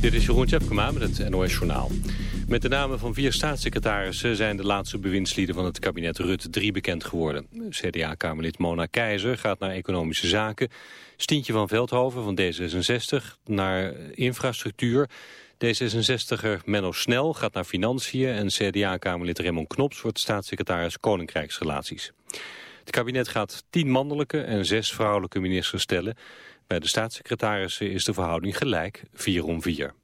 Dit is Jeroen Tjepkema met het NOS Journaal. Met de namen van vier staatssecretarissen zijn de laatste bewindslieden van het kabinet Rutte 3 bekend geworden. CDA-kamerlid Mona Keizer gaat naar economische zaken. Stientje van Veldhoven van D66 naar infrastructuur. D66er Menno Snel gaat naar financiën en CDA-kamerlid Raymond Knops wordt staatssecretaris Koninkrijksrelaties. Het kabinet gaat tien mannelijke en zes vrouwelijke ministers stellen. Bij de staatssecretarissen is de verhouding gelijk, 4 om 4.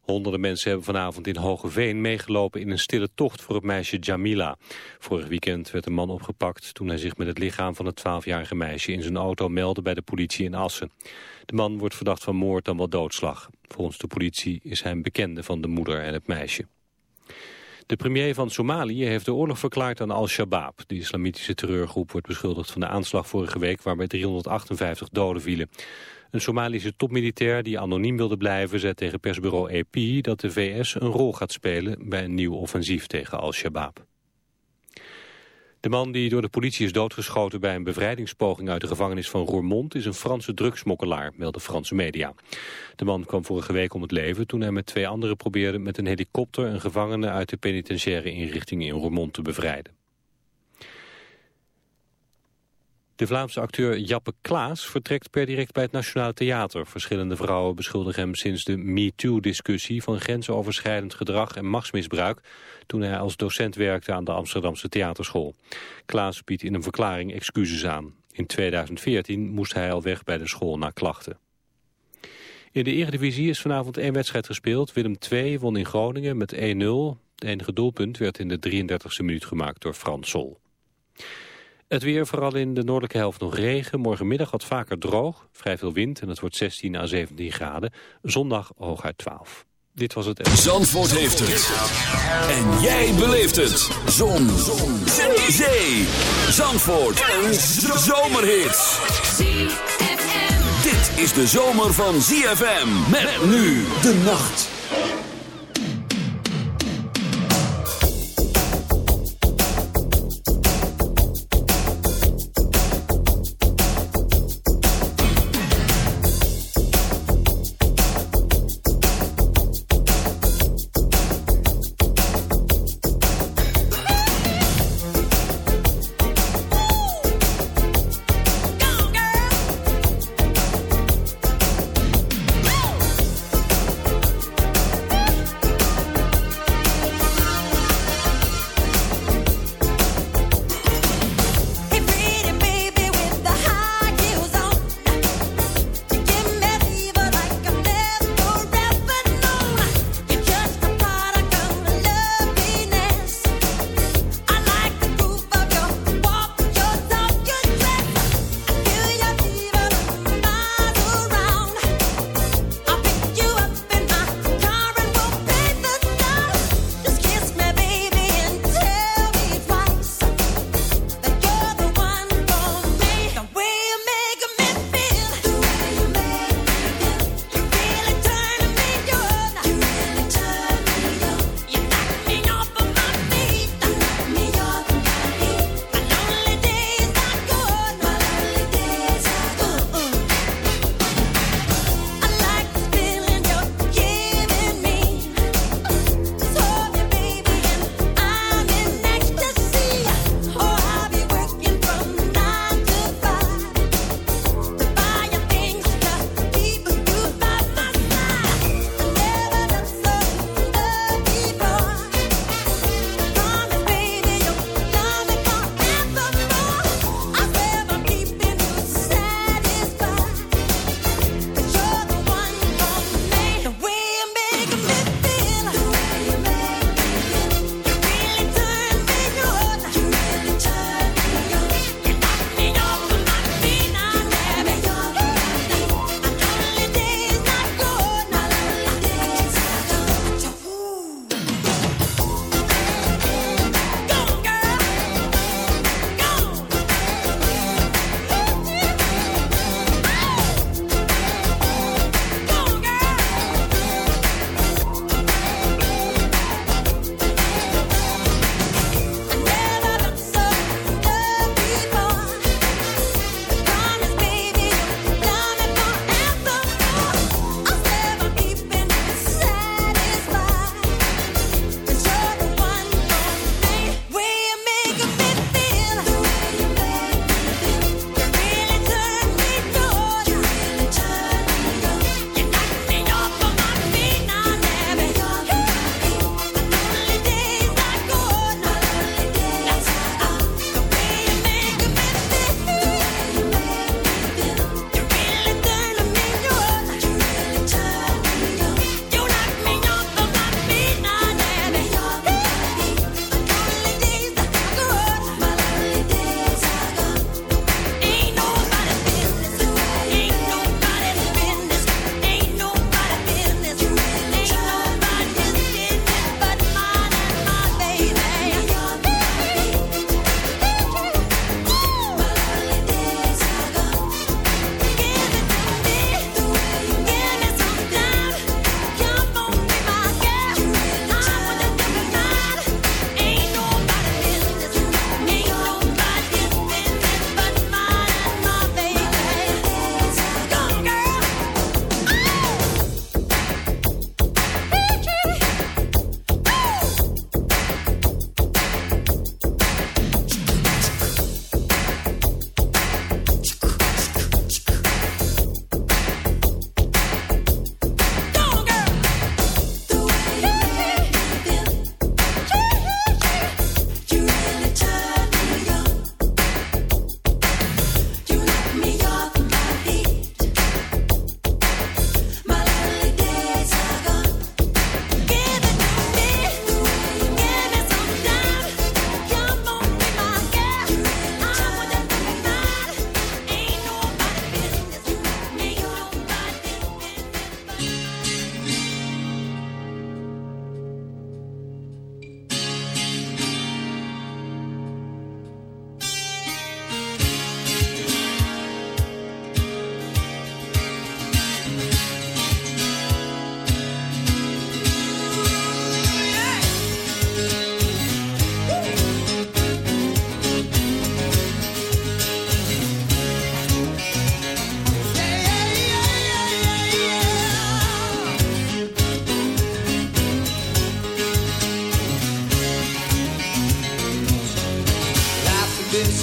Honderden mensen hebben vanavond in Hogeveen meegelopen in een stille tocht voor het meisje Jamila. Vorig weekend werd een man opgepakt toen hij zich met het lichaam van het 12-jarige meisje in zijn auto meldde bij de politie in Assen. De man wordt verdacht van moord dan wel doodslag. Volgens de politie is hij een bekende van de moeder en het meisje. De premier van Somalië heeft de oorlog verklaard aan Al-Shabaab. De islamitische terreurgroep wordt beschuldigd van de aanslag vorige week... waarbij 358 doden vielen. Een Somalische topmilitair die anoniem wilde blijven... zei tegen persbureau AP dat de VS een rol gaat spelen... bij een nieuw offensief tegen Al-Shabaab. De man die door de politie is doodgeschoten bij een bevrijdingspoging uit de gevangenis van Roermond is een Franse drugsmokkelaar, melden Franse media. De man kwam vorige week om het leven toen hij met twee anderen probeerde met een helikopter een gevangene uit de penitentiaire inrichting in Roermond te bevrijden. De Vlaamse acteur Jappe Klaas vertrekt per direct bij het Nationale Theater. Verschillende vrouwen beschuldigen hem sinds de MeToo-discussie... van grensoverschrijdend gedrag en machtsmisbruik... toen hij als docent werkte aan de Amsterdamse theaterschool. Klaas biedt in een verklaring excuses aan. In 2014 moest hij al weg bij de school na klachten. In de Eredivisie is vanavond één wedstrijd gespeeld. Willem II won in Groningen met 1-0. Het enige doelpunt werd in de 33e minuut gemaakt door Frans Sol. Het weer, vooral in de noordelijke helft nog regen. Morgenmiddag wat vaker droog, vrij veel wind en het wordt 16 à 17 graden. Zondag hooguit 12. Dit was het... Zandvoort heeft het. En jij beleeft het. Zon. Zee. Zandvoort. Een zomerhit. Dit is de zomer van ZFM. Met nu de nacht.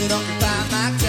don't buy my car.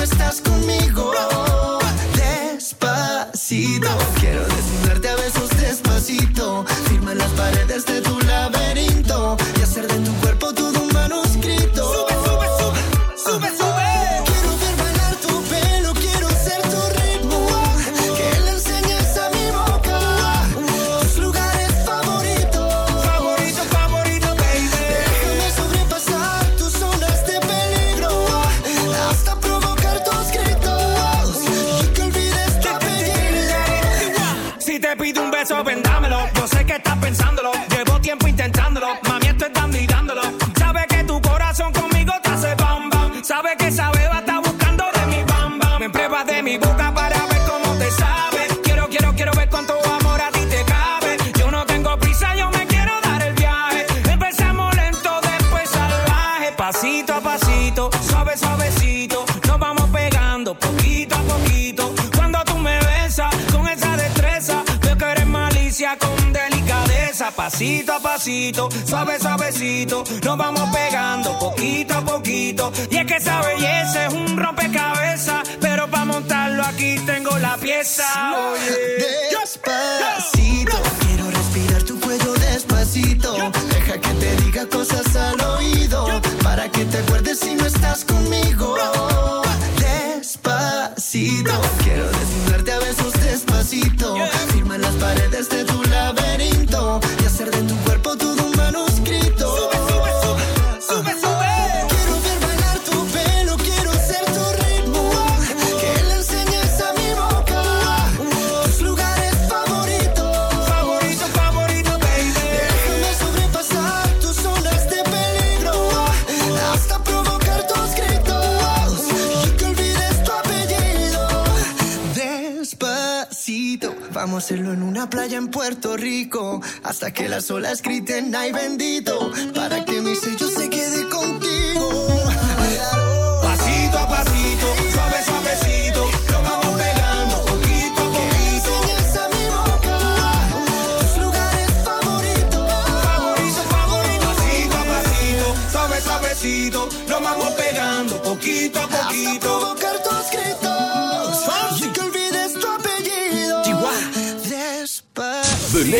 las olas griten ay bendito para que mi sello se quede contigo. Pasito a pasito, suave suavecito, lo vamos pegando poquito a poquito. Esa mi boca, tus lugares favoritos, favoritos, favoritos. Pasito a pasito, suave suavecito, lo vamos pegando poquito a poquito.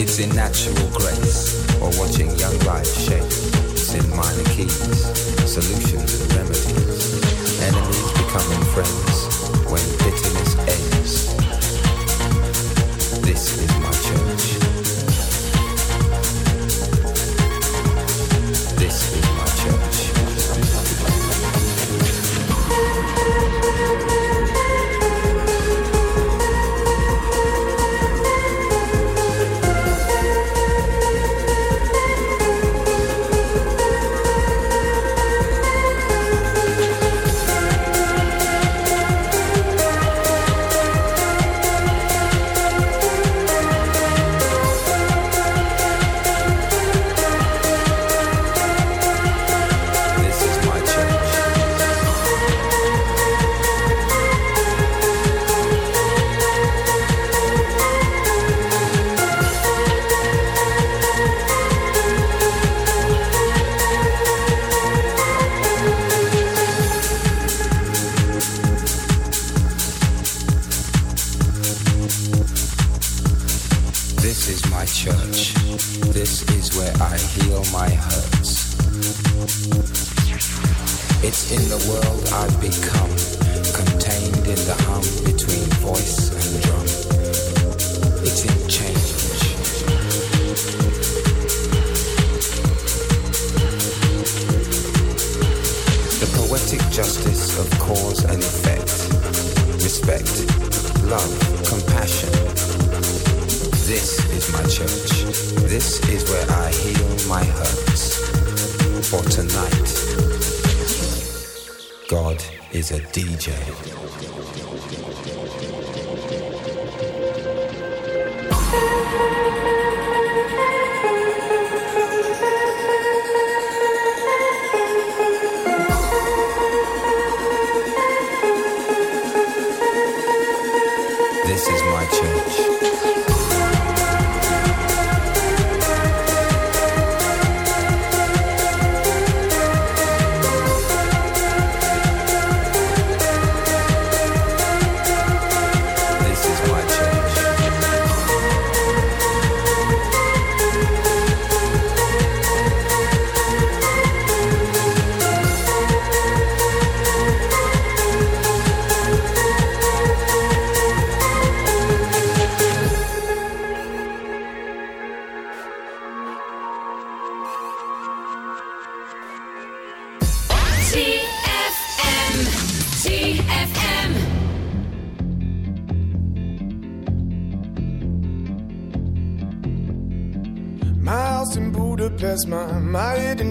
It's in natural grace or watching young life shape. It's in minor keys, solutions and remedies. Enemies becoming friends when bitterness ends. This is my church. for tonight. God is a DJ.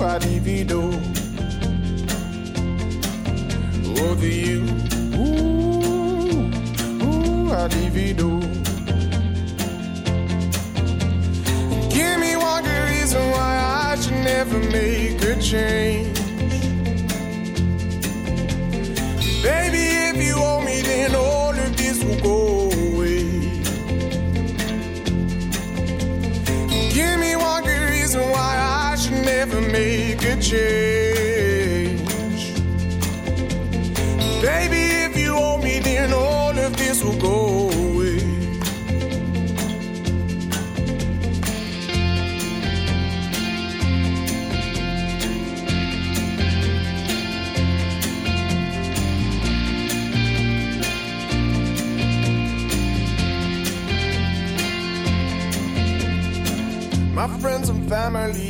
Ooh, you, ooh, I'd divido. Over you, ooh, ooh, I'd divido. Give me one good reason why I should never make a change. Baby, if you owe me, then all of this will go away. Give me one good reason why I never make a change. Baby, if you owe me, then all of this will go away. My friends and family,